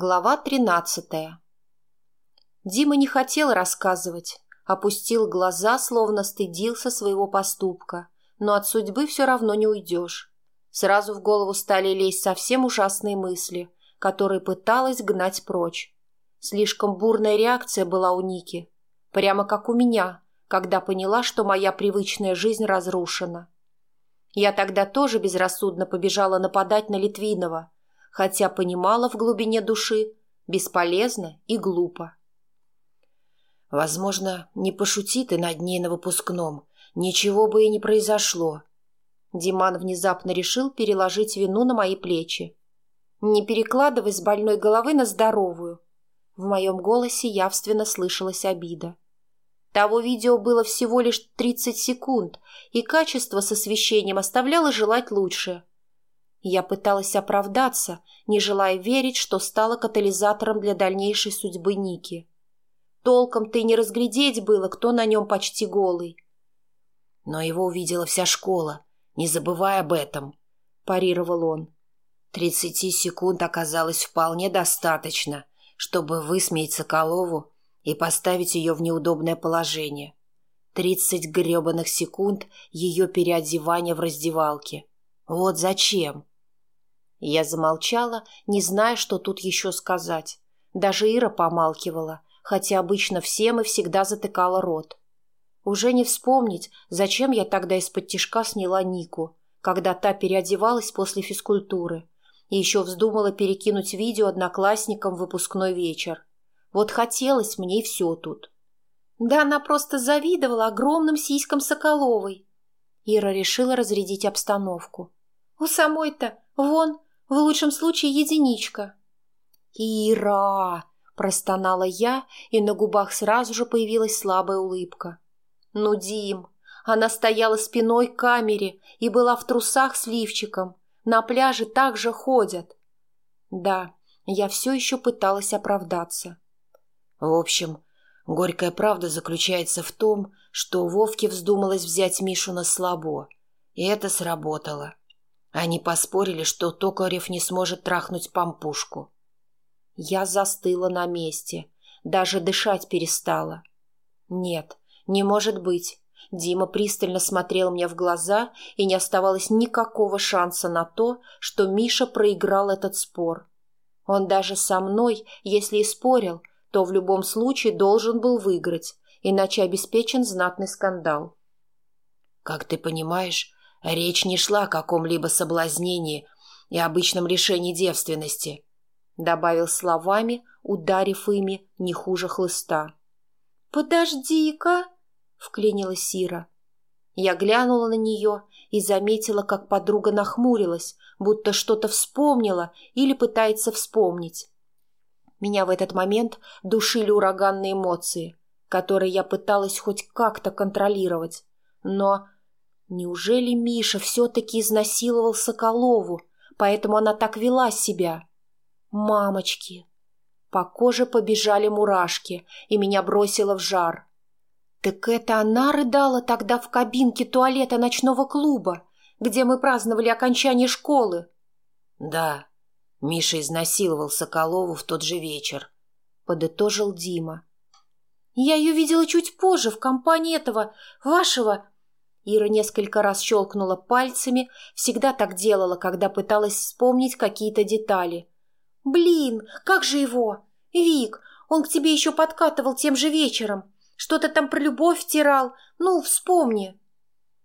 Глава тринадцатая Дима не хотел рассказывать, опустил глаза, словно стыдился своего поступка, но от судьбы все равно не уйдешь. Сразу в голову стали лезть совсем ужасные мысли, которые пыталась гнать прочь. Слишком бурная реакция была у Ники, прямо как у меня, когда поняла, что моя привычная жизнь разрушена. Я тогда тоже безрассудно побежала нападать на Литвинова, хотя понимала в глубине души бесполезно и глупо. «Возможно, не пошути ты над ней на выпускном, ничего бы и не произошло». Диман внезапно решил переложить вину на мои плечи. «Не перекладывай с больной головы на здоровую». В моем голосе явственно слышалась обида. Того видео было всего лишь 30 секунд, и качество с освещением оставляло желать лучше. Я пыталась оправдаться, не желая верить, что стала катализатором для дальнейшей судьбы Ники. Толком-то и не разглядеть было, кто на нем почти голый. Но его увидела вся школа, не забывай об этом, парировал он. Тридцати секунд оказалось вполне достаточно, чтобы высмеять Соколову и поставить ее в неудобное положение. Тридцать гребаных секунд ее переодевания в раздевалке. Вот зачем? Я замолчала, не зная, что тут еще сказать. Даже Ира помалкивала, хотя обычно всем и всегда затыкала рот. Уже не вспомнить, зачем я тогда из-под тишка сняла Нику, когда та переодевалась после физкультуры, и еще вздумала перекинуть видео одноклассникам в выпускной вечер. Вот хотелось мне и все тут. Да она просто завидовала огромным сиськам Соколовой. Ира решила разрядить обстановку. У самой-то, вон, в лучшем случае единичка. «Ира!» – простонала я, и на губах сразу же появилась слабая улыбка. «Ну, Дим!» Она стояла спиной к камере и была в трусах с лифчиком. На пляже так же ходят. Да, я все еще пыталась оправдаться. В общем, горькая правда заключается в том, что Вовке вздумалось взять Мишу на слабо, и это сработало. Они поспорили, что Токарев не сможет трахнуть пампушку. Я застыла на месте, даже дышать перестала. Нет, не может быть. Дима пристально смотрел мне в глаза, и не оставалось никакого шанса на то, что Миша проиграл этот спор. Он даже со мной, если и спорил, то в любом случае должен был выиграть, иначе обеспечен знатный скандал. «Как ты понимаешь, Речь не шла о каком-либо соблазнении и обычном лишении девственности, добавил словами, ударив ими не хуже хлыста. «Подожди-ка!» — вклинилась Сира. Я глянула на нее и заметила, как подруга нахмурилась, будто что-то вспомнила или пытается вспомнить. Меня в этот момент душили ураганные эмоции, которые я пыталась хоть как-то контролировать, но Неужели Миша все-таки изнасиловал Соколову, поэтому она так вела себя? Мамочки! По коже побежали мурашки, и меня бросило в жар. Так это она рыдала тогда в кабинке туалета ночного клуба, где мы праздновали окончание школы? Да, Миша изнасиловал Соколову в тот же вечер, подытожил Дима. Я ее видела чуть позже в компании этого, вашего, Ира несколько раз щелкнула пальцами, всегда так делала, когда пыталась вспомнить какие-то детали. «Блин, как же его? Вик, он к тебе еще подкатывал тем же вечером. Что-то там про любовь втирал. Ну, вспомни».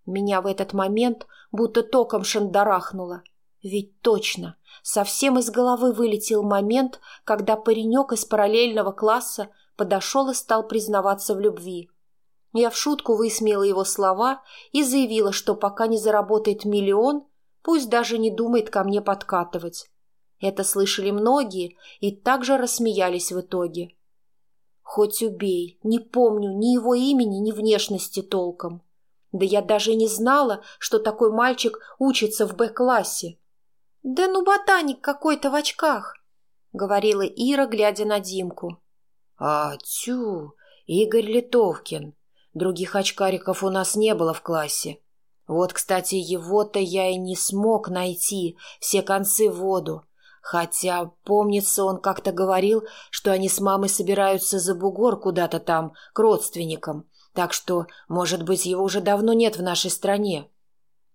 Меня в этот момент будто током шандарахнуло. Ведь точно, совсем из головы вылетел момент, когда паренек из параллельного класса подошел и стал признаваться в любви. Я в шутку высмеяла его слова и заявила, что пока не заработает миллион, пусть даже не думает ко мне подкатывать. Это слышали многие и также рассмеялись в итоге. Хоть убей, не помню ни его имени, ни внешности толком. Да я даже не знала, что такой мальчик учится в Б-классе. «Да ну ботаник какой-то в очках», — говорила Ира, глядя на Димку. «А, тю, Игорь Литовкин», Других очкариков у нас не было в классе. Вот, кстати, его-то я и не смог найти, все концы в воду. Хотя, помнится, он как-то говорил, что они с мамой собираются за бугор куда-то там, к родственникам. Так что, может быть, его уже давно нет в нашей стране.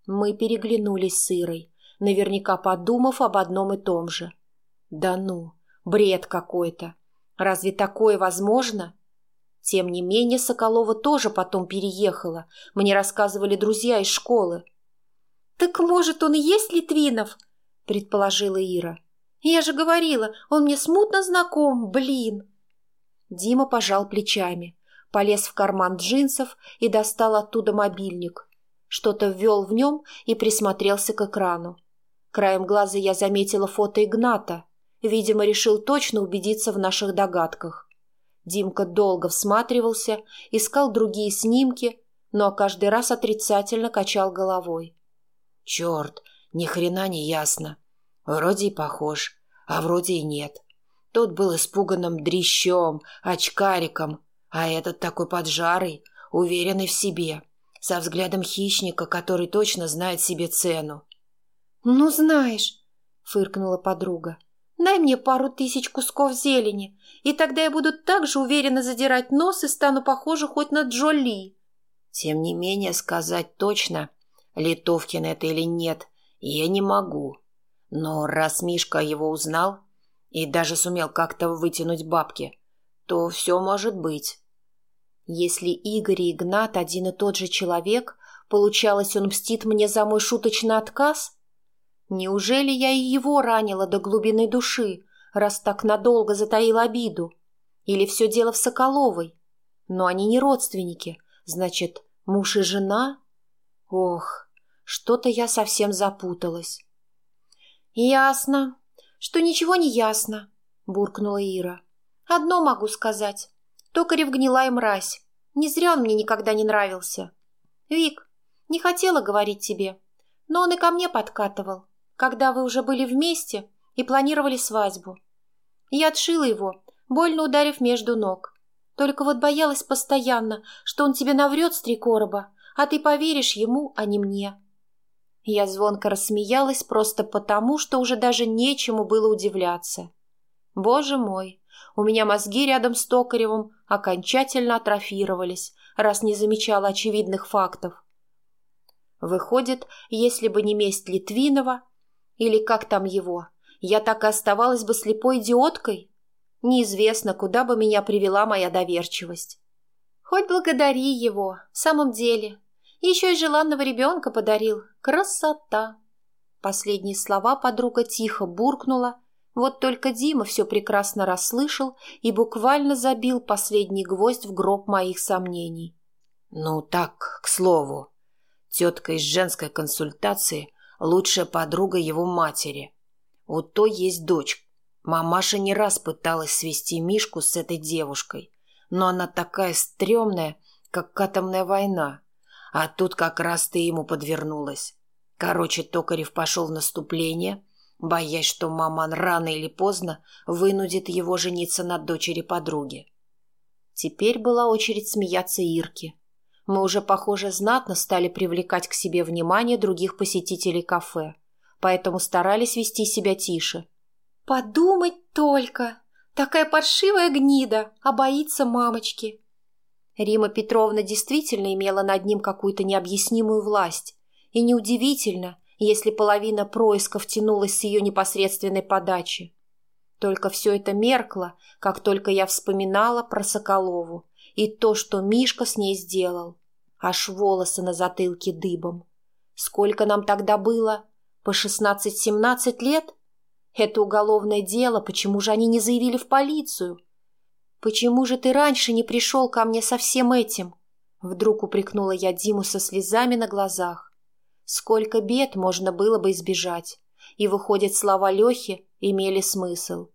Мы переглянулись с Ирой, наверняка подумав об одном и том же. Да ну, бред какой-то. Разве такое возможно? Тем не менее, Соколова тоже потом переехала. Мне рассказывали друзья из школы. «Так, может, он и есть Литвинов?» – предположила Ира. «Я же говорила, он мне смутно знаком, блин!» Дима пожал плечами, полез в карман джинсов и достал оттуда мобильник. Что-то ввел в нем и присмотрелся к экрану. Краем глаза я заметила фото Игната. Видимо, решил точно убедиться в наших догадках. Димка долго всматривался, искал другие снимки, но каждый раз отрицательно качал головой. «Черт, ни хрена не ясно. Вроде и похож, а вроде и нет. Тот был испуганным дрищом, очкариком, а этот такой поджарый, уверенный в себе, со взглядом хищника, который точно знает себе цену». «Ну, знаешь», — фыркнула подруга, — Дай мне пару тысяч кусков зелени, и тогда я буду так же уверенно задирать нос и стану похожа хоть на Джоли. Тем не менее, сказать точно, Литовкин это или нет, я не могу. Но раз Мишка его узнал и даже сумел как-то вытянуть бабки, то все может быть. Если Игорь и Игнат один и тот же человек, получалось, он мстит мне за мой шуточный отказ — Неужели я и его ранила до глубины души, раз так надолго затаила обиду? Или все дело в Соколовой? Но они не родственники, значит, муж и жена? Ох, что-то я совсем запуталась. «Ясно, что ничего не ясно», — буркнула Ира. «Одно могу сказать. Токарев гнилая мразь. Не зря он мне никогда не нравился. Вик, не хотела говорить тебе, но он и ко мне подкатывал когда вы уже были вместе и планировали свадьбу. Я отшила его, больно ударив между ног. Только вот боялась постоянно, что он тебе наврет с три короба, а ты поверишь ему, а не мне. Я звонко рассмеялась просто потому, что уже даже нечему было удивляться. Боже мой, у меня мозги рядом с Токаревым окончательно атрофировались, раз не замечала очевидных фактов. Выходит, если бы не месть Литвинова, или как там его? Я так и оставалась бы слепой идиоткой? Неизвестно, куда бы меня привела моя доверчивость. Хоть благодари его, в самом деле. Еще и желанного ребенка подарил. Красота! Последние слова подруга тихо буркнула, вот только Дима все прекрасно расслышал и буквально забил последний гвоздь в гроб моих сомнений. «Ну так, к слову, тетка из женской консультации лучшая подруга его матери. У той есть дочь. Мамаша не раз пыталась свести Мишку с этой девушкой, но она такая стрёмная, как атомная война. А тут как раз ты ему подвернулась. Короче, Токарев пошел в наступление, боясь, что маман рано или поздно вынудит его жениться на дочери подруги. Теперь была очередь смеяться Ирке. Мы уже, похоже, знатно стали привлекать к себе внимание других посетителей кафе, поэтому старались вести себя тише. «Подумать только! Такая паршивая гнида, а боится мамочки!» Рима Петровна действительно имела над ним какую-то необъяснимую власть, и неудивительно, если половина происков тянулась с ее непосредственной подачи. Только все это меркло, как только я вспоминала про Соколову и то, что Мишка с ней сделал. Аж волосы на затылке дыбом. Сколько нам тогда было? По шестнадцать-семнадцать лет? Это уголовное дело, почему же они не заявили в полицию? Почему же ты раньше не пришел ко мне со всем этим? Вдруг упрекнула я Диму со слезами на глазах. Сколько бед можно было бы избежать. И, выходит, слова Лехи имели смысл.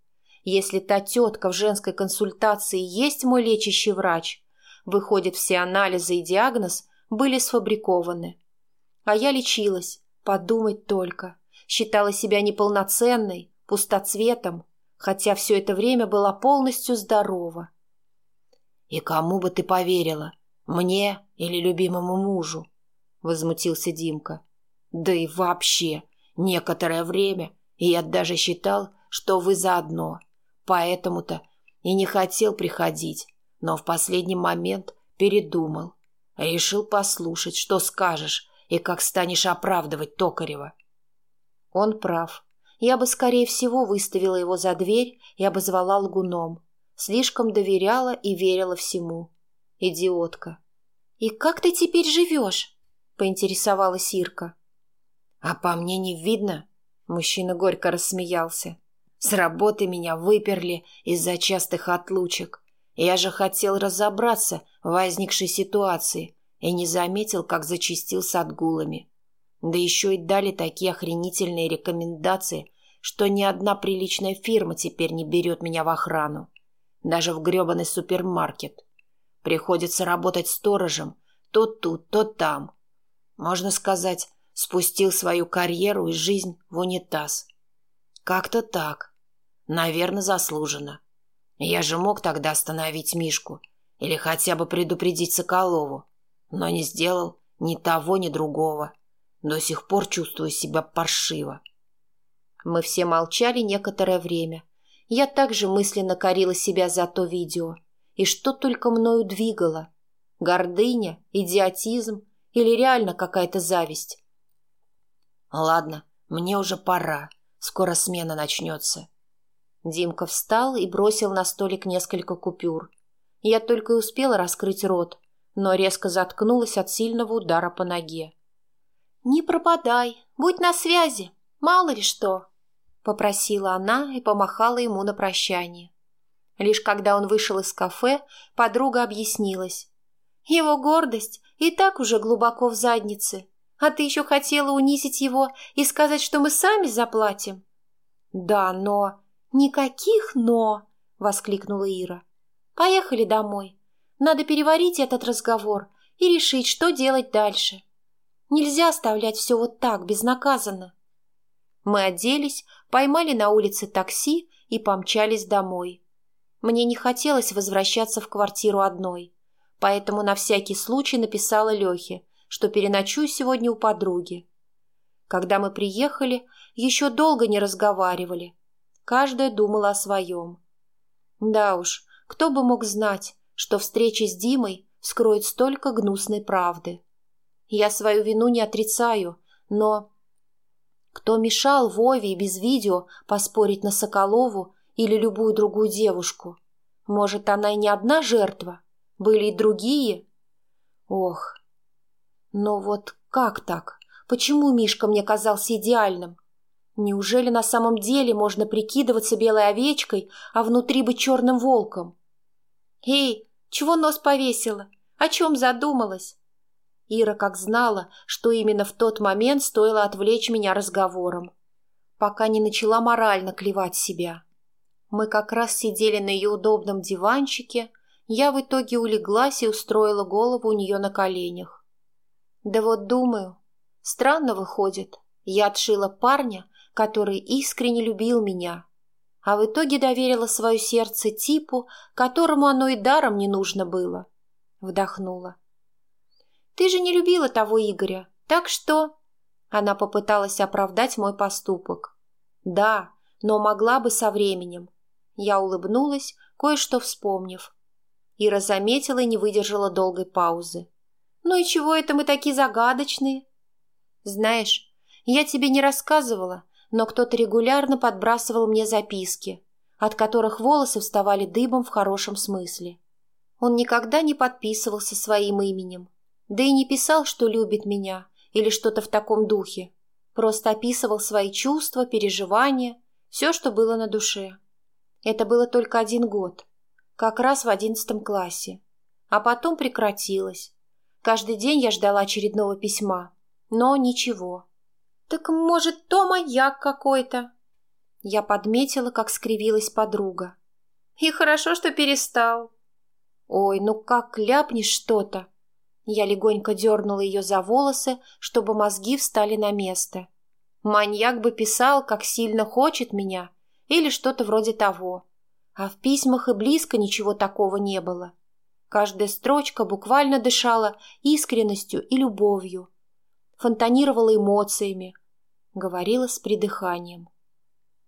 Если та тетка в женской консультации есть мой лечащий врач, Выходит, все анализы и диагноз были сфабрикованы. А я лечилась, подумать только. Считала себя неполноценной, пустоцветом, хотя все это время была полностью здорова. «И кому бы ты поверила, мне или любимому мужу?» — возмутился Димка. «Да и вообще, некоторое время я даже считал, что вы заодно. Поэтому-то и не хотел приходить, но в последний момент передумал. Решил послушать, что скажешь и как станешь оправдывать Токарева. Он прав. Я бы, скорее всего, выставила его за дверь и обозвала лгуном. Слишком доверяла и верила всему. Идиотка. «И как ты теперь живешь?» — поинтересовалась Ирка. «А по мне не видно?» — мужчина горько рассмеялся. «С работы меня выперли из-за частых отлучек. Я же хотел разобраться в возникшей ситуации и не заметил, как зачистил с отгулами. Да еще и дали такие охренительные рекомендации, что ни одна приличная фирма теперь не берет меня в охрану. Даже в гребаный супермаркет. Приходится работать сторожем то тут, то там. Можно сказать, спустил свою карьеру и жизнь в унитаз. Как-то так. Наверное, заслуженно. Я же мог тогда остановить Мишку или хотя бы предупредить Соколову, но не сделал ни того, ни другого. До сих пор чувствую себя паршиво. Мы все молчали некоторое время. Я также мысленно корила себя за то видео. И что только мною двигало. Гордыня, идиотизм или реально какая-то зависть. Ладно, мне уже пора. Скоро смена начнется. Димка встал и бросил на столик несколько купюр. Я только и успела раскрыть рот, но резко заткнулась от сильного удара по ноге. «Не пропадай, будь на связи, мало ли что», — попросила она и помахала ему на прощание. Лишь когда он вышел из кафе, подруга объяснилась. «Его гордость и так уже глубоко в заднице, а ты еще хотела унизить его и сказать, что мы сами заплатим?» «Да, но...» «Никаких «но!» — воскликнула Ира. «Поехали домой. Надо переварить этот разговор и решить, что делать дальше. Нельзя оставлять все вот так, безнаказанно». Мы оделись, поймали на улице такси и помчались домой. Мне не хотелось возвращаться в квартиру одной, поэтому на всякий случай написала Лехе, что переночую сегодня у подруги. Когда мы приехали, еще долго не разговаривали, Каждая думала о своем. Да уж, кто бы мог знать, что встреча с Димой скроет столько гнусной правды. Я свою вину не отрицаю, но... Кто мешал Вове без видео поспорить на Соколову или любую другую девушку? Может, она и не одна жертва? Были и другие? Ох. Но вот как так? Почему Мишка мне казался идеальным? Неужели на самом деле можно прикидываться белой овечкой, а внутри быть черным волком? «Эй, чего нос повесила? О чем задумалась?» Ира как знала, что именно в тот момент стоило отвлечь меня разговором, пока не начала морально клевать себя. Мы как раз сидели на ее удобном диванчике, я в итоге улеглась и устроила голову у нее на коленях. Да вот думаю, странно выходит, я отшила парня, который искренне любил меня, а в итоге доверила свое сердце типу, которому оно и даром не нужно было. Вдохнула. «Ты же не любила того Игоря, так что...» Она попыталась оправдать мой поступок. «Да, но могла бы со временем». Я улыбнулась, кое-что вспомнив. Ира заметила и не выдержала долгой паузы. «Ну и чего это мы такие загадочные?» «Знаешь, я тебе не рассказывала, но кто-то регулярно подбрасывал мне записки, от которых волосы вставали дыбом в хорошем смысле. Он никогда не подписывался своим именем, да и не писал, что любит меня или что-то в таком духе. Просто описывал свои чувства, переживания, все, что было на душе. Это было только один год, как раз в одиннадцатом классе. А потом прекратилось. Каждый день я ждала очередного письма, но ничего. «Так, может, то маяк какой-то?» Я подметила, как скривилась подруга. «И хорошо, что перестал». «Ой, ну как ляпнешь что-то!» Я легонько дернула ее за волосы, чтобы мозги встали на место. Маньяк бы писал, как сильно хочет меня, или что-то вроде того. А в письмах и близко ничего такого не было. Каждая строчка буквально дышала искренностью и любовью фонтанировала эмоциями, говорила с придыханием.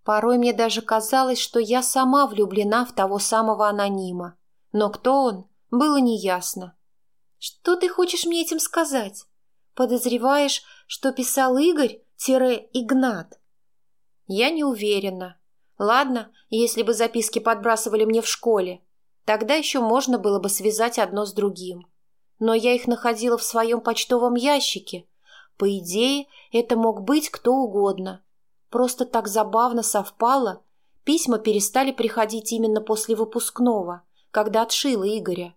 Порой мне даже казалось, что я сама влюблена в того самого анонима. Но кто он, было неясно. Что ты хочешь мне этим сказать? Подозреваешь, что писал Игорь-Игнат? Я не уверена. Ладно, если бы записки подбрасывали мне в школе. Тогда еще можно было бы связать одно с другим. Но я их находила в своем почтовом ящике. По идее, это мог быть кто угодно. Просто так забавно совпало. Письма перестали приходить именно после выпускного, когда отшила Игоря.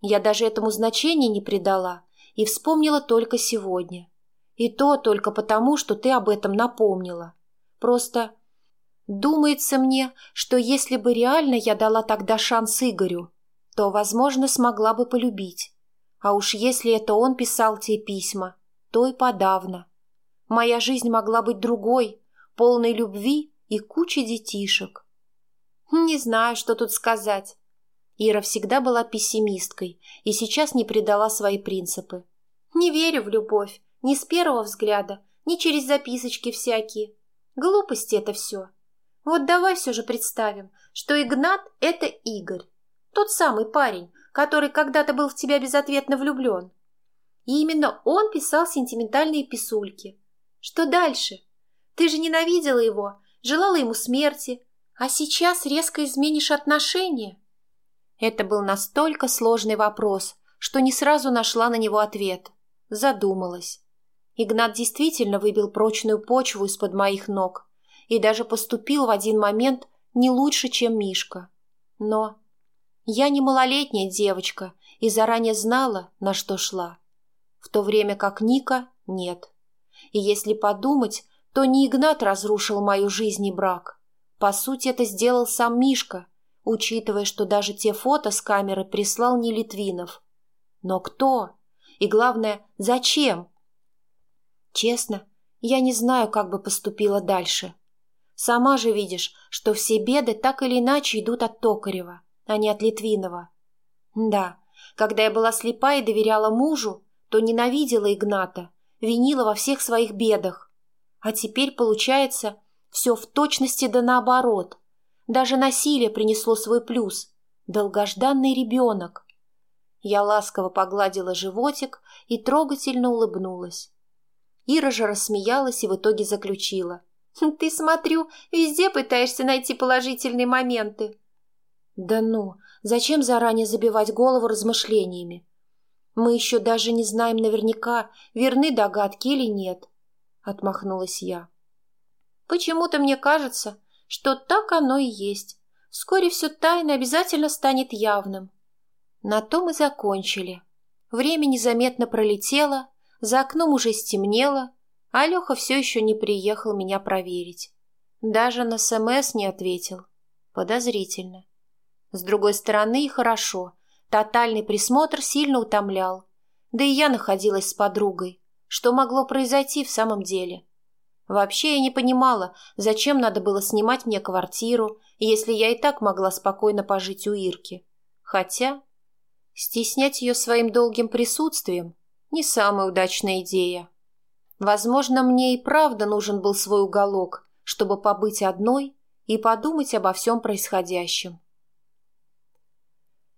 Я даже этому значения не придала и вспомнила только сегодня. И то только потому, что ты об этом напомнила. Просто думается мне, что если бы реально я дала тогда шанс Игорю, то, возможно, смогла бы полюбить. А уж если это он писал те письма, то и подавно. Моя жизнь могла быть другой, полной любви и кучи детишек. Не знаю, что тут сказать. Ира всегда была пессимисткой и сейчас не предала свои принципы. Не верю в любовь, ни с первого взгляда, ни через записочки всякие. Глупости это все. Вот давай все же представим, что Игнат — это Игорь. Тот самый парень, который когда-то был в тебя безответно влюблен. И именно он писал сентиментальные писульки. Что дальше? Ты же ненавидела его, желала ему смерти, а сейчас резко изменишь отношения. Это был настолько сложный вопрос, что не сразу нашла на него ответ. Задумалась. Игнат действительно выбил прочную почву из-под моих ног и даже поступил в один момент не лучше, чем Мишка. Но я не малолетняя девочка и заранее знала, на что шла. В то время как Ника – нет. И если подумать, то не Игнат разрушил мою жизнь и брак. По сути, это сделал сам Мишка, учитывая, что даже те фото с камеры прислал не Литвинов. Но кто? И главное, зачем? Честно, я не знаю, как бы поступила дальше. Сама же видишь, что все беды так или иначе идут от Токарева, а не от Литвинова. Да, когда я была слепа и доверяла мужу, то ненавидела Игната, винила во всех своих бедах. А теперь, получается, все в точности да наоборот. Даже насилие принесло свой плюс. Долгожданный ребенок. Я ласково погладила животик и трогательно улыбнулась. Ира же рассмеялась и в итоге заключила. «Хм, «Ты, смотрю, везде пытаешься найти положительные моменты». «Да ну, зачем заранее забивать голову размышлениями? Мы еще даже не знаем наверняка, верны догадки или нет отмахнулась я. Почему-то мне кажется, что так оно и есть. Вскоре все тайно обязательно станет явным. На то мы закончили. Время незаметно пролетело, за окном уже стемнело, а Леха все еще не приехал меня проверить. Даже на СМС не ответил. Подозрительно. С другой стороны, и хорошо. Тотальный присмотр сильно утомлял. Да и я находилась с подругой. Что могло произойти в самом деле? Вообще я не понимала, зачем надо было снимать мне квартиру, если я и так могла спокойно пожить у Ирки. Хотя стеснять ее своим долгим присутствием – не самая удачная идея. Возможно, мне и правда нужен был свой уголок, чтобы побыть одной и подумать обо всем происходящем.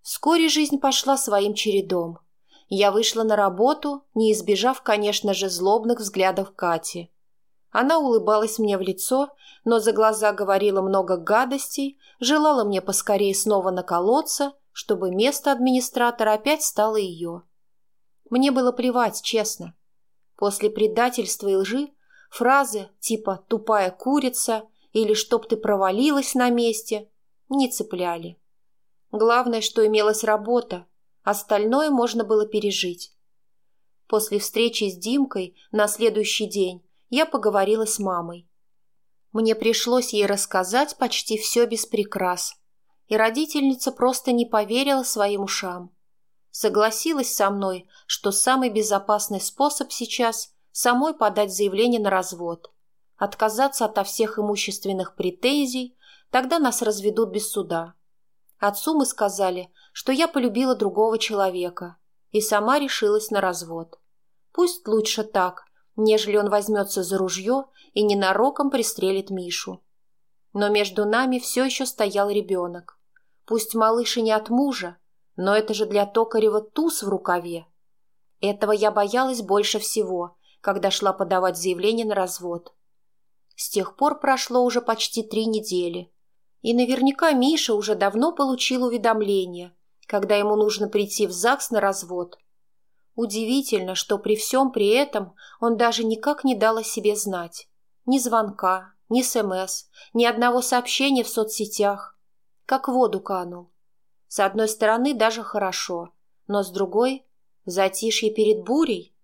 Вскоре жизнь пошла своим чередом – я вышла на работу, не избежав, конечно же, злобных взглядов Кати. Она улыбалась мне в лицо, но за глаза говорила много гадостей, желала мне поскорее снова наколоться, чтобы место администратора опять стало ее. Мне было плевать, честно. После предательства и лжи фразы типа «тупая курица» или «чтоб ты провалилась на месте» не цепляли. Главное, что имелась работа, Остальное можно было пережить. После встречи с Димкой на следующий день я поговорила с мамой. Мне пришлось ей рассказать почти все без прикрас, и родительница просто не поверила своим ушам. Согласилась со мной, что самый безопасный способ сейчас – самой подать заявление на развод, отказаться от всех имущественных претензий, тогда нас разведут без суда. Отцу мы сказали, что я полюбила другого человека и сама решилась на развод. Пусть лучше так, нежели он возьмется за ружье и ненароком пристрелит Мишу. Но между нами все еще стоял ребенок. Пусть малыш и не от мужа, но это же для Токарева туз в рукаве. Этого я боялась больше всего, когда шла подавать заявление на развод. С тех пор прошло уже почти три недели. И наверняка Миша уже давно получил уведомление, когда ему нужно прийти в ЗАГС на развод. Удивительно, что при всем при этом он даже никак не дал о себе знать. Ни звонка, ни СМС, ни одного сообщения в соцсетях. Как в воду канул. С одной стороны, даже хорошо, но с другой – затишье перед бурей.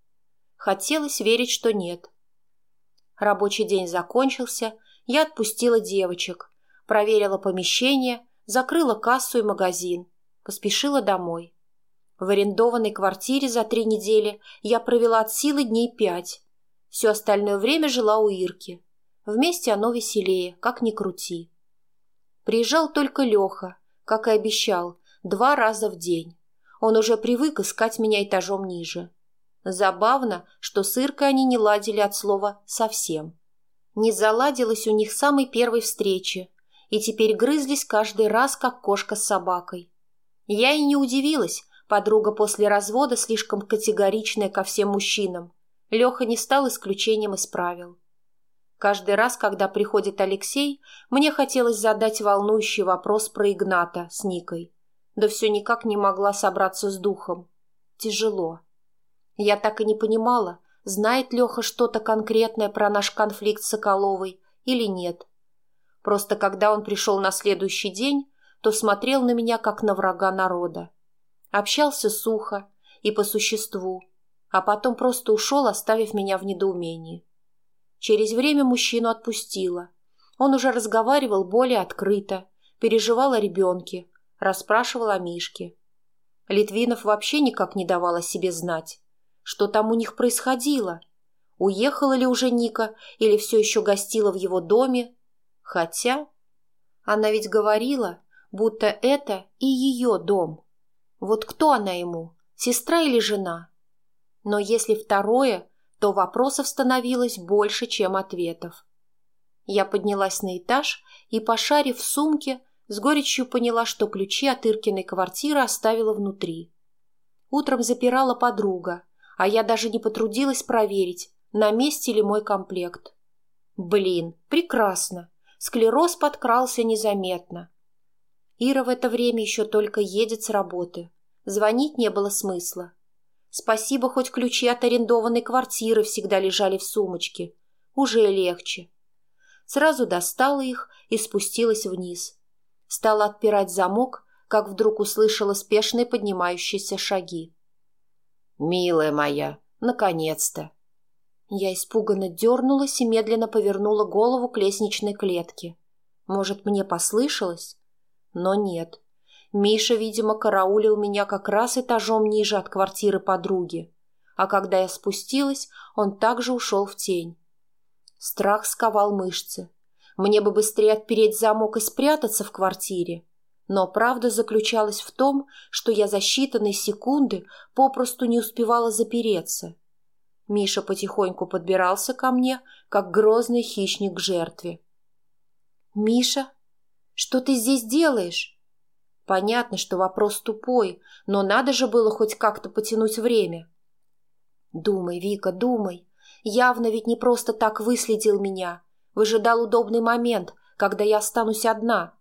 Хотелось верить, что нет. Рабочий день закончился, я отпустила девочек, проверила помещение, закрыла кассу и магазин, поспешила домой. В арендованной квартире за три недели я провела от силы дней пять. Все остальное время жила у Ирки. Вместе оно веселее, как ни крути. Приезжал только Леха, как и обещал, два раза в день. Он уже привык искать меня этажом ниже. Забавно, что с Иркой они не ладили от слова «совсем». Не заладилось у них самой первой встречи, и теперь грызлись каждый раз, как кошка с собакой. Я и не удивилась, подруга после развода слишком категоричная ко всем мужчинам. Леха не стал исключением из правил. Каждый раз, когда приходит Алексей, мне хотелось задать волнующий вопрос про Игната с Никой. Да все никак не могла собраться с духом. Тяжело. Я так и не понимала, знает Леха что-то конкретное про наш конфликт с Соколовой или нет. Просто когда он пришел на следующий день, то смотрел на меня, как на врага народа. Общался сухо и по существу, а потом просто ушел, оставив меня в недоумении. Через время мужчину отпустила. Он уже разговаривал более открыто, переживал о ребенке, расспрашивал о Мишке. Литвинов вообще никак не давал о себе знать. Что там у них происходило? Уехала ли уже Ника или все еще гостила в его доме? Хотя... Она ведь говорила, будто это и ее дом. Вот кто она ему, сестра или жена? Но если второе, то вопросов становилось больше, чем ответов. Я поднялась на этаж и, пошарив в сумке, с горечью поняла, что ключи от Иркиной квартиры оставила внутри. Утром запирала подруга, а я даже не потрудилась проверить, на месте ли мой комплект. Блин, прекрасно. Склероз подкрался незаметно. Ира в это время еще только едет с работы. Звонить не было смысла. Спасибо, хоть ключи от арендованной квартиры всегда лежали в сумочке. Уже легче. Сразу достала их и спустилась вниз. Стала отпирать замок, как вдруг услышала спешные поднимающиеся шаги. «Милая моя, наконец-то!» Я испуганно дернулась и медленно повернула голову к лестничной клетке. Может, мне послышалось? Но нет. Миша, видимо, караулил меня как раз этажом ниже от квартиры подруги. А когда я спустилась, он также ушел в тень. Страх сковал мышцы. Мне бы быстрее отпереть замок и спрятаться в квартире. Но правда заключалась в том, что я за считанные секунды попросту не успевала запереться. Миша потихоньку подбирался ко мне, как грозный хищник к жертве. «Миша, что ты здесь делаешь?» Понятно, что вопрос тупой, но надо же было хоть как-то потянуть время. «Думай, Вика, думай. Явно ведь не просто так выследил меня. Выжидал удобный момент, когда я останусь одна».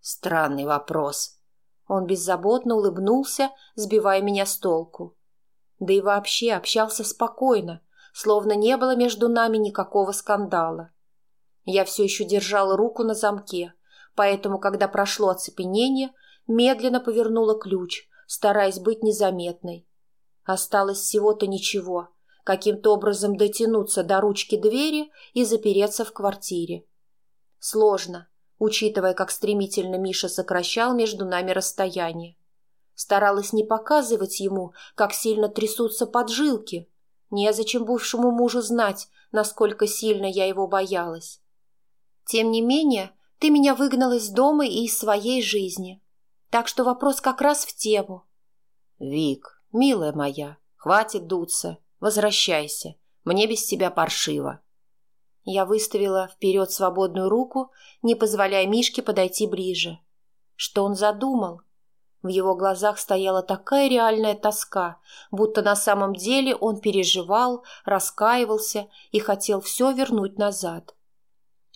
Странный вопрос. Он беззаботно улыбнулся, сбивая меня с толку. Да и вообще общался спокойно, словно не было между нами никакого скандала. Я все еще держала руку на замке, поэтому, когда прошло оцепенение, медленно повернула ключ, стараясь быть незаметной. Осталось всего-то ничего, каким-то образом дотянуться до ручки двери и запереться в квартире. Сложно, учитывая, как стремительно Миша сокращал между нами расстояние. Старалась не показывать ему, как сильно трясутся поджилки. Незачем бывшему мужу знать, насколько сильно я его боялась. Тем не менее, ты меня выгнал из дома и из своей жизни. Так что вопрос как раз в тему. Вик, милая моя, хватит дуться. Возвращайся. Мне без тебя паршиво. Я выставила вперед свободную руку, не позволяя Мишке подойти ближе. Что он задумал? В его глазах стояла такая реальная тоска, будто на самом деле он переживал, раскаивался и хотел все вернуть назад.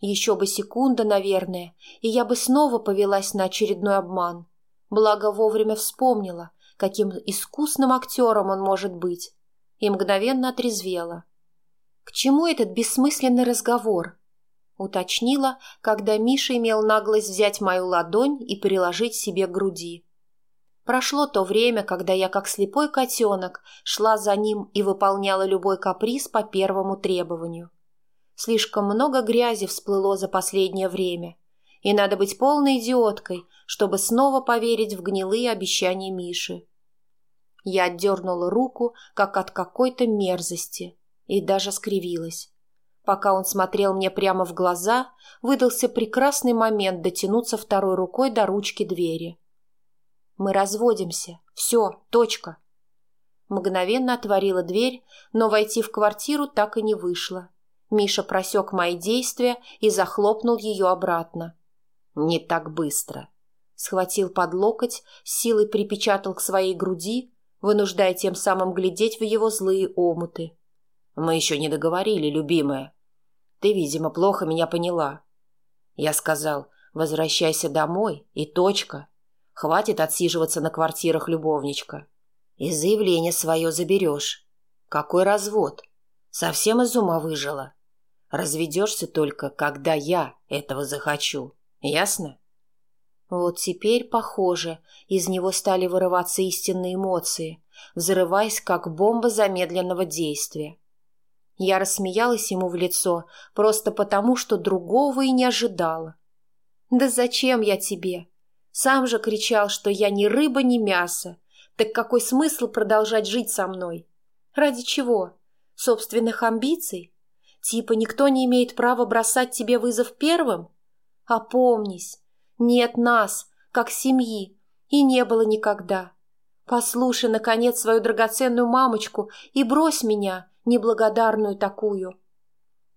Еще бы секунда, наверное, и я бы снова повелась на очередной обман. Благо вовремя вспомнила, каким искусным актером он может быть, и мгновенно отрезвела. «К чему этот бессмысленный разговор?» уточнила, когда Миша имел наглость взять мою ладонь и приложить себе к груди. Прошло то время, когда я, как слепой котенок, шла за ним и выполняла любой каприз по первому требованию. Слишком много грязи всплыло за последнее время, и надо быть полной идиоткой, чтобы снова поверить в гнилые обещания Миши. Я отдернула руку, как от какой-то мерзости, и даже скривилась. Пока он смотрел мне прямо в глаза, выдался прекрасный момент дотянуться второй рукой до ручки двери. Мы разводимся. Все, точка. Мгновенно отворила дверь, но войти в квартиру так и не вышло. Миша просек мои действия и захлопнул ее обратно. Не так быстро. Схватил под локоть, силой припечатал к своей груди, вынуждая тем самым глядеть в его злые омуты. Мы еще не договорили, любимая. Ты, видимо, плохо меня поняла. Я сказал, возвращайся домой и точка. Хватит отсиживаться на квартирах любовничка. И заявление свое заберешь. Какой развод? Совсем из ума выжила. Разведешься только, когда я этого захочу. Ясно? Вот теперь, похоже, из него стали вырываться истинные эмоции, взрываясь, как бомба замедленного действия. Я рассмеялась ему в лицо просто потому, что другого и не ожидала. «Да зачем я тебе? Сам же кричал, что я ни рыба, ни мясо. Так какой смысл продолжать жить со мной? Ради чего? Собственных амбиций? Типа никто не имеет права бросать тебе вызов первым? Опомнись, нет нас, как семьи, и не было никогда. Послушай, наконец, свою драгоценную мамочку и брось меня, неблагодарную такую.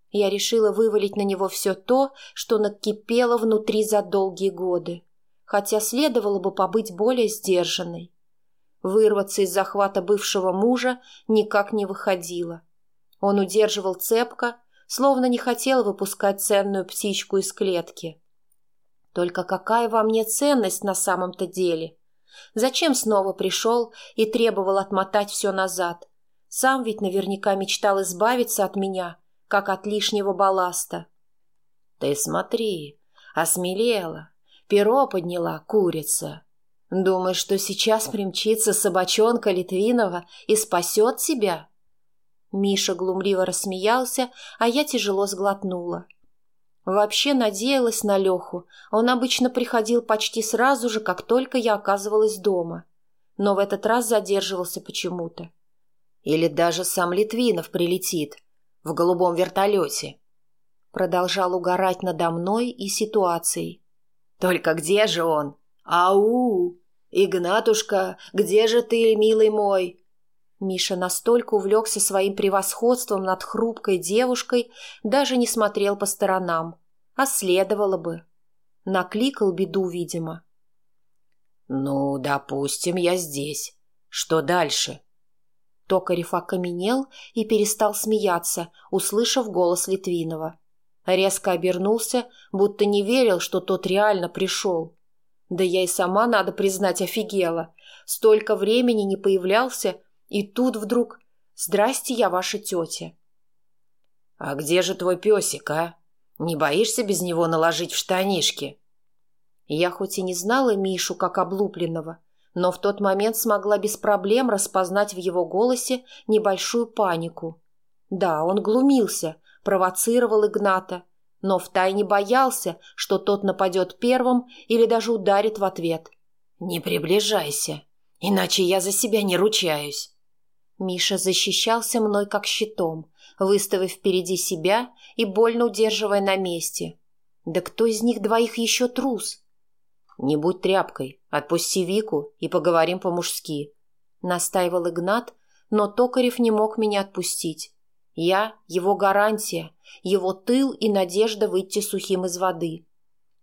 Я решила вывалить на него все то, что накипело внутри за долгие годы хотя следовало бы побыть более сдержанной. Вырваться из захвата бывшего мужа никак не выходило. Он удерживал цепко, словно не хотел выпускать ценную птичку из клетки. Только какая во мне ценность на самом-то деле? Зачем снова пришел и требовал отмотать все назад? Сам ведь наверняка мечтал избавиться от меня, как от лишнего балласта. Ты смотри, осмелела, Перо подняла курица. Думаешь, что сейчас примчится собачонка Литвинова и спасет тебя?» Миша глумливо рассмеялся, а я тяжело сглотнула. Вообще надеялась на Леху. Он обычно приходил почти сразу же, как только я оказывалась дома. Но в этот раз задерживался почему-то. Или даже сам Литвинов прилетит в голубом вертолете. Продолжал угорать надо мной и ситуацией. Только где же он? Ау! Игнатушка, где же ты, милый мой? Миша настолько увлекся своим превосходством над хрупкой девушкой, даже не смотрел по сторонам. А следовало бы. Накликал беду, видимо. «Ну, допустим, я здесь. Что дальше?» Токарев окаменел и перестал смеяться, услышав голос Литвинова. Резко обернулся, будто не верил, что тот реально пришел. Да я и сама, надо признать, офигела. Столько времени не появлялся, и тут вдруг «Здрасте, я ваша тетя». «А где же твой песик, а? Не боишься без него наложить в штанишки?» Я хоть и не знала Мишу как облупленного, но в тот момент смогла без проблем распознать в его голосе небольшую панику. Да, он глумился, провоцировал Игната, но втайне боялся, что тот нападет первым или даже ударит в ответ. «Не приближайся, иначе я за себя не ручаюсь». Миша защищался мной как щитом, выставив впереди себя и больно удерживая на месте. «Да кто из них двоих еще трус?» «Не будь тряпкой, отпусти Вику и поговорим по-мужски», — настаивал Игнат, но Токарев не мог меня отпустить. Я – его гарантия, его тыл и надежда выйти сухим из воды.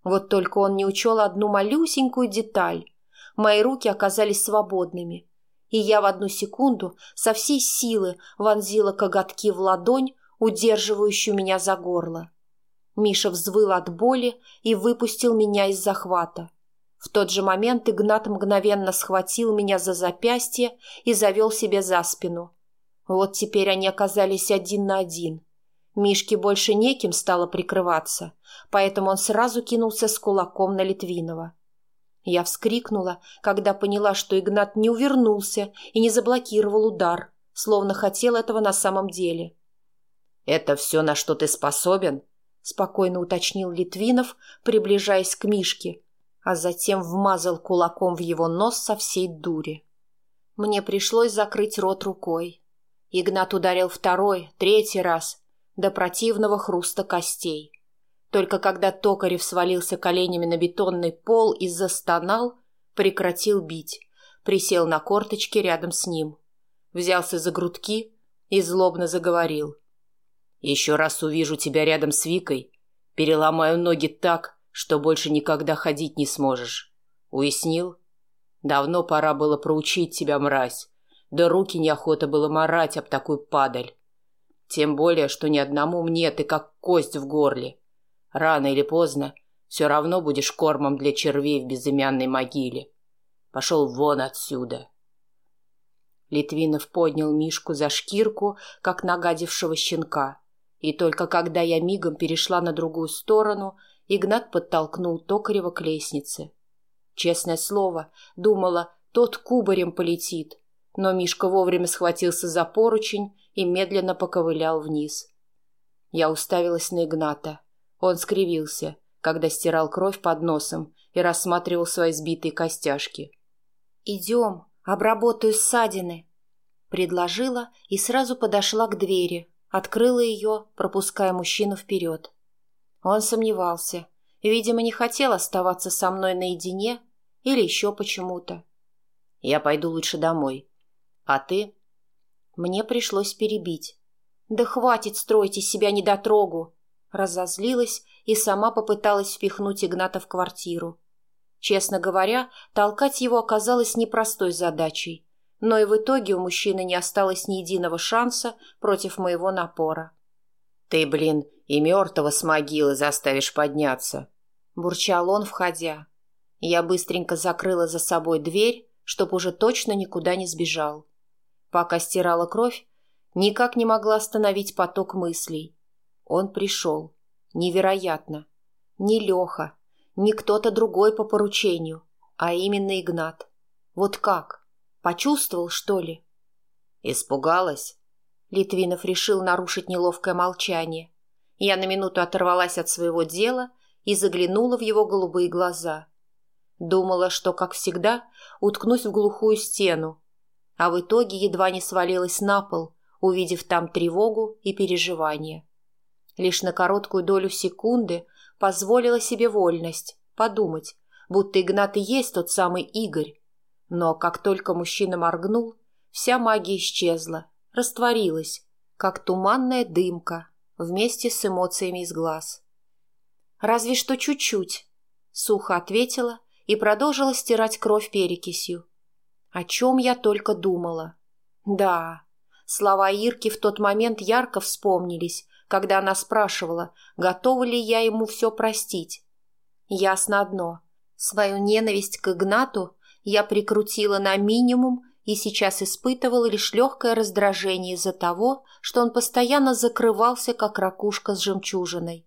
Вот только он не учел одну малюсенькую деталь. Мои руки оказались свободными, и я в одну секунду со всей силы вонзила коготки в ладонь, удерживающую меня за горло. Миша взвыл от боли и выпустил меня из захвата. В тот же момент Игнат мгновенно схватил меня за запястье и завел себе за спину. Вот теперь они оказались один на один. Мишке больше неким стало прикрываться, поэтому он сразу кинулся с кулаком на Литвинова. Я вскрикнула, когда поняла, что Игнат не увернулся и не заблокировал удар, словно хотел этого на самом деле. «Это все, на что ты способен?» — спокойно уточнил Литвинов, приближаясь к Мишке, а затем вмазал кулаком в его нос со всей дури. Мне пришлось закрыть рот рукой. Игнат ударил второй, третий раз, до противного хруста костей. Только когда Токарев свалился коленями на бетонный пол и застонал, прекратил бить, присел на корточки рядом с ним, взялся за грудки и злобно заговорил. «Еще раз увижу тебя рядом с Викой, переломаю ноги так, что больше никогда ходить не сможешь. Уяснил? Давно пора было проучить тебя, мразь, да руки неохота было марать об такую падаль. Тем более, что ни одному мне ты как кость в горле». Рано или поздно все равно будешь кормом для червей в безымянной могиле. Пошел вон отсюда. Литвинов поднял Мишку за шкирку, как нагадившего щенка. И только когда я мигом перешла на другую сторону, Игнат подтолкнул Токарева к лестнице. Честное слово, думала, тот кубарем полетит. Но Мишка вовремя схватился за поручень и медленно поковылял вниз. Я уставилась на Игната. Он скривился, когда стирал кровь под носом и рассматривал свои сбитые костяшки. «Идем, обработаю ссадины», — предложила и сразу подошла к двери, открыла ее, пропуская мужчину вперед. Он сомневался, видимо, не хотел оставаться со мной наедине или еще почему-то. «Я пойду лучше домой. А ты?» Мне пришлось перебить. «Да хватит строить из себя недотрогу!» Разозлилась и сама попыталась впихнуть Игната в квартиру. Честно говоря, толкать его оказалось непростой задачей, но и в итоге у мужчины не осталось ни единого шанса против моего напора. «Ты, блин, и мертвого с могилы заставишь подняться», — бурчал он, входя. Я быстренько закрыла за собой дверь, чтоб уже точно никуда не сбежал. Пока стирала кровь, никак не могла остановить поток мыслей. Он пришел. Невероятно. Не Леха, не кто-то другой по поручению, а именно Игнат. Вот как? Почувствовал, что ли? Испугалась? Литвинов решил нарушить неловкое молчание. Я на минуту оторвалась от своего дела и заглянула в его голубые глаза. Думала, что, как всегда, уткнусь в глухую стену, а в итоге едва не свалилась на пол, увидев там тревогу и переживание. Лишь на короткую долю секунды позволила себе вольность подумать, будто Игнат и есть тот самый Игорь. Но как только мужчина моргнул, вся магия исчезла, растворилась, как туманная дымка вместе с эмоциями из глаз. «Разве что чуть-чуть», — сухо ответила и продолжила стирать кровь перекисью. О чем я только думала. Да, слова Ирки в тот момент ярко вспомнились, когда она спрашивала, готова ли я ему все простить. Ясно одно. Свою ненависть к Игнату я прикрутила на минимум и сейчас испытывала лишь легкое раздражение из-за того, что он постоянно закрывался, как ракушка с жемчужиной.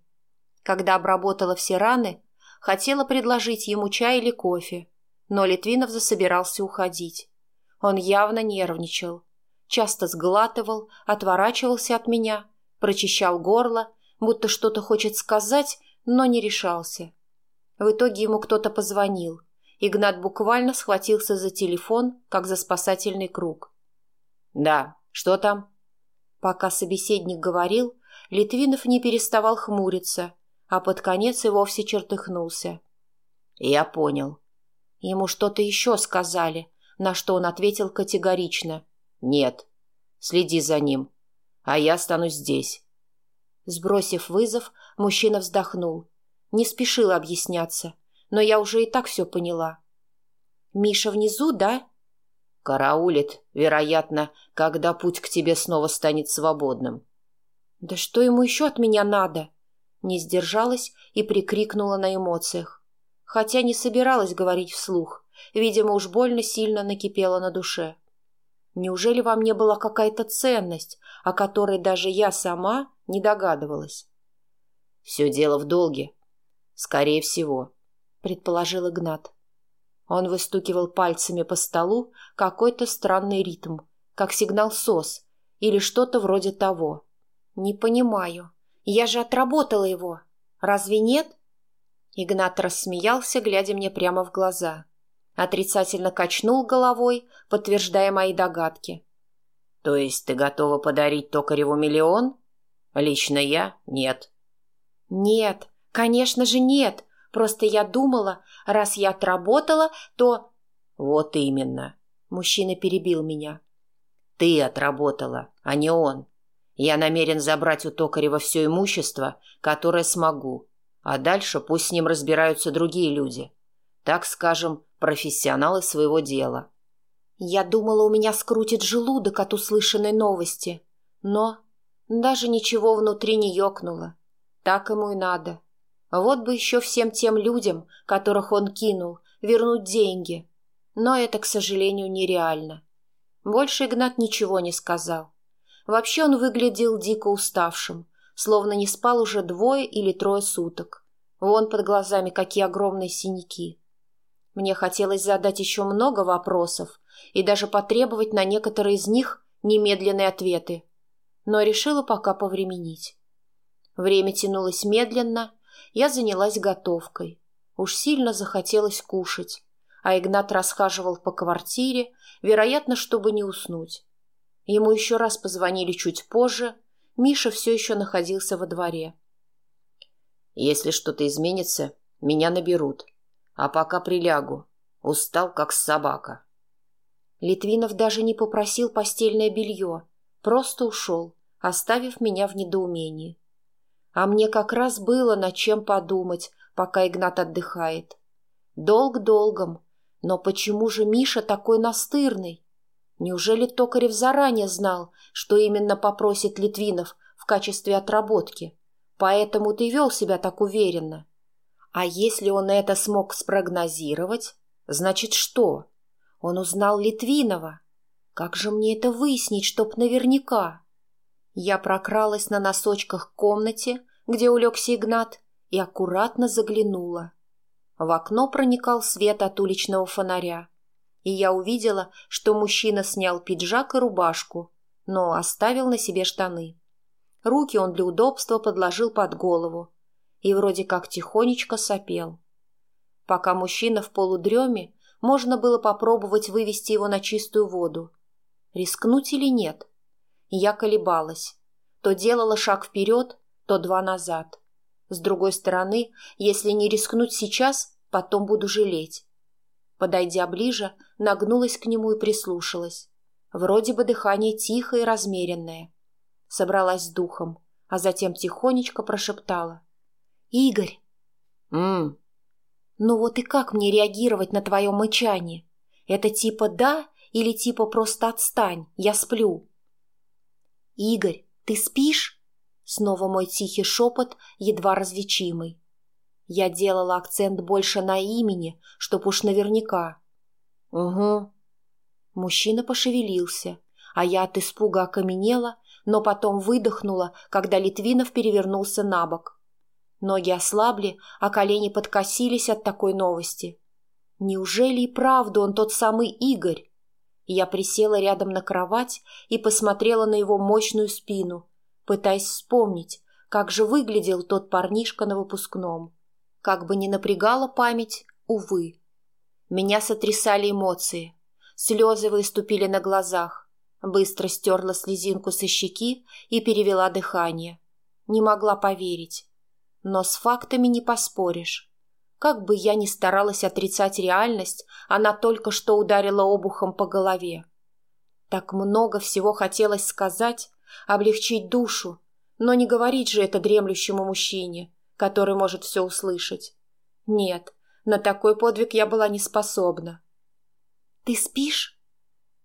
Когда обработала все раны, хотела предложить ему чай или кофе, но Литвинов засобирался уходить. Он явно нервничал, часто сглатывал, отворачивался от меня – прочищал горло, будто что-то хочет сказать, но не решался. В итоге ему кто-то позвонил. Игнат буквально схватился за телефон, как за спасательный круг. «Да, что там?» Пока собеседник говорил, Литвинов не переставал хмуриться, а под конец и вовсе чертыхнулся. «Я понял». Ему что-то еще сказали, на что он ответил категорично. «Нет. Следи за ним. а я останусь здесь. Сбросив вызов, мужчина вздохнул. Не спешил объясняться, но я уже и так все поняла. «Миша внизу, да?» «Караулит, вероятно, когда путь к тебе снова станет свободным». «Да что ему еще от меня надо?» Не сдержалась и прикрикнула на эмоциях. Хотя не собиралась говорить вслух. Видимо, уж больно сильно накипела на душе. Неужели во мне была какая-то ценность, о которой даже я сама не догадывалась? «Все дело в долге. Скорее всего», — предположил Игнат. Он выстукивал пальцами по столу какой-то странный ритм, как сигнал СОС или что-то вроде того. «Не понимаю. Я же отработала его. Разве нет?» Игнат рассмеялся, глядя мне прямо в глаза. Отрицательно качнул головой, подтверждая мои догадки. «То есть ты готова подарить Токареву миллион? Лично я — нет». «Нет, конечно же нет. Просто я думала, раз я отработала, то...» «Вот именно». Мужчина перебил меня. «Ты отработала, а не он. Я намерен забрать у Токарева все имущество, которое смогу, а дальше пусть с ним разбираются другие люди. Так скажем, профессионалы своего дела. Я думала, у меня скрутит желудок от услышанной новости, но даже ничего внутри не ёкнуло. Так ему и надо. Вот бы еще всем тем людям, которых он кинул, вернуть деньги. Но это, к сожалению, нереально. Больше Игнат ничего не сказал. Вообще он выглядел дико уставшим, словно не спал уже двое или трое суток. Вон под глазами какие огромные синяки. Мне хотелось задать еще много вопросов и даже потребовать на некоторые из них немедленные ответы, но решила пока повременить. Время тянулось медленно, я занялась готовкой. Уж сильно захотелось кушать, а Игнат расхаживал по квартире, вероятно, чтобы не уснуть. Ему еще раз позвонили чуть позже. Миша все еще находился во дворе. «Если что-то изменится, меня наберут. А пока прилягу. Устал, как собака». Литвинов даже не попросил постельное белье, просто ушел, оставив меня в недоумении. А мне как раз было над чем подумать, пока Игнат отдыхает. Долг долгом, но почему же Миша такой настырный? Неужели Токарев заранее знал, что именно попросит Литвинов в качестве отработки? Поэтому ты вел себя так уверенно. А если он это смог спрогнозировать, значит что? Он узнал Литвинова. Как же мне это выяснить, чтоб наверняка? Я прокралась на носочках к комнате, где улегся Игнат, и аккуратно заглянула. В окно проникал свет от уличного фонаря и я увидела, что мужчина снял пиджак и рубашку, но оставил на себе штаны. Руки он для удобства подложил под голову и вроде как тихонечко сопел. Пока мужчина в полудреме, можно было попробовать вывести его на чистую воду. Рискнуть или нет? Я колебалась. То делала шаг вперед, то два назад. С другой стороны, если не рискнуть сейчас, потом буду жалеть. Подойдя ближе, нагнулась к нему и прислушалась. Вроде бы дыхание тихое и размеренное. Собралась с духом, а затем тихонечко прошептала. «Игорь!» «М-м!» «Ну вот и как мне реагировать на твое мычание? Это типа «да» или типа «просто отстань, я сплю»?» «Игорь, ты спишь?» Снова мой тихий шепот, едва различимый. Я делала акцент больше на имени, чтоб уж наверняка. «Угу». Мужчина пошевелился, а я от испуга окаменела, но потом выдохнула, когда Литвинов перевернулся на бок. Ноги ослабли, а колени подкосились от такой новости. Неужели и правда он тот самый Игорь? Я присела рядом на кровать и посмотрела на его мощную спину, пытаясь вспомнить, как же выглядел тот парнишка на выпускном. Как бы ни напрягала память, увы. Меня сотрясали эмоции. Слезы выступили на глазах. Быстро стерла слезинку со щеки и перевела дыхание. Не могла поверить. Но с фактами не поспоришь. Как бы я ни старалась отрицать реальность, она только что ударила обухом по голове. Так много всего хотелось сказать, облегчить душу, но не говорить же это дремлющему мужчине, который может все услышать. Нет, на такой подвиг я была не способна. «Ты спишь?»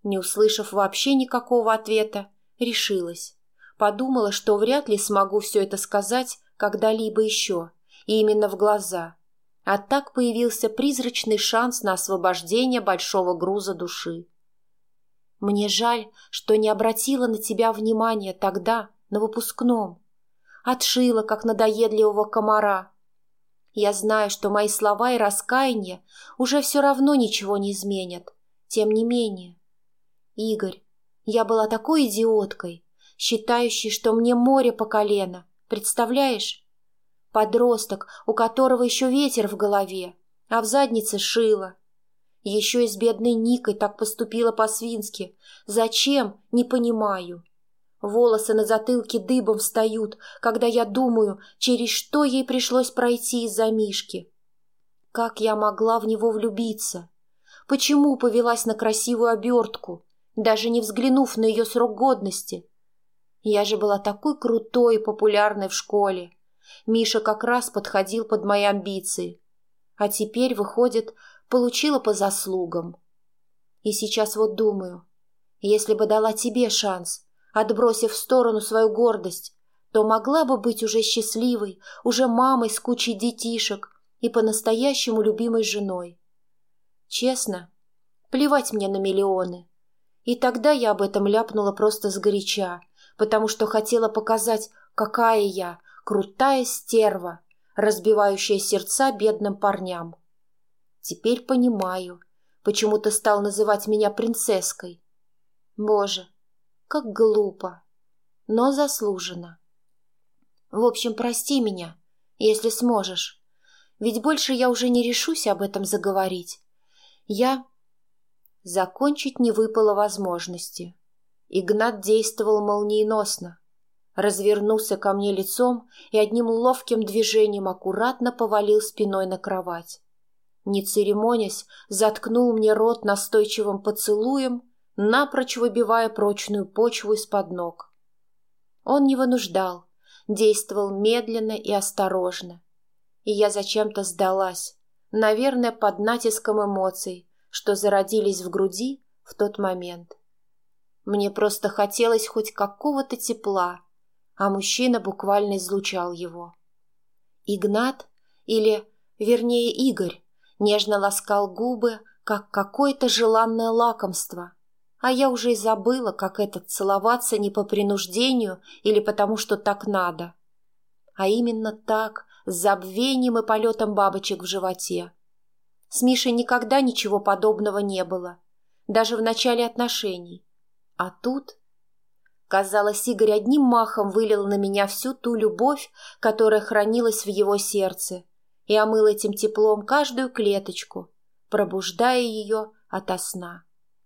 Не услышав вообще никакого ответа, решилась. Подумала, что вряд ли смогу все это сказать когда-либо еще, и именно в глаза. А так появился призрачный шанс на освобождение большого груза души. Мне жаль, что не обратила на тебя внимания тогда, на выпускном. Отшила, как надоедливого комара. Я знаю, что мои слова и раскаяние уже все равно ничего не изменят. Тем не менее. Игорь, я была такой идиоткой, считающей, что мне море по колено. Представляешь? Подросток, у которого еще ветер в голове, а в заднице шило. Еще и с бедной Никой так поступила по-свински. Зачем? Не понимаю. Волосы на затылке дыбом встают, когда я думаю, через что ей пришлось пройти из-за Мишки. Как я могла в него влюбиться? Почему повелась на красивую обертку, даже не взглянув на ее срок годности? Я же была такой крутой и популярной в школе. Миша как раз подходил под мои амбиции. А теперь, выходит, получила по заслугам. И сейчас вот думаю, если бы дала тебе шанс, отбросив в сторону свою гордость, то могла бы быть уже счастливой, уже мамой с кучей детишек и по-настоящему любимой женой. Честно, плевать мне на миллионы. И тогда я об этом ляпнула просто сгоряча, потому что хотела показать, какая я, крутая стерва, разбивающая сердца бедным парням. Теперь понимаю, почему ты стал называть меня принцесской. Боже, как глупо, но заслуженно. В общем, прости меня, если сможешь, ведь больше я уже не решусь об этом заговорить. Я... Закончить не выпало возможности. Игнат действовал молниеносно. Развернулся ко мне лицом и одним ловким движением аккуратно повалил спиной на кровать не церемонясь, заткнул мне рот настойчивым поцелуем, напрочь выбивая прочную почву из-под ног. Он не вынуждал, действовал медленно и осторожно. И я зачем-то сдалась, наверное, под натиском эмоций, что зародились в груди в тот момент. Мне просто хотелось хоть какого-то тепла, а мужчина буквально излучал его. Игнат, или, вернее, Игорь, нежно ласкал губы, как какое-то желанное лакомство. А я уже и забыла, как это целоваться не по принуждению или потому, что так надо. А именно так, с забвением и полетом бабочек в животе. С Мишей никогда ничего подобного не было, даже в начале отношений. А тут... Казалось, Игорь одним махом вылил на меня всю ту любовь, которая хранилась в его сердце, и омыл этим теплом каждую клеточку, пробуждая ее ото сна.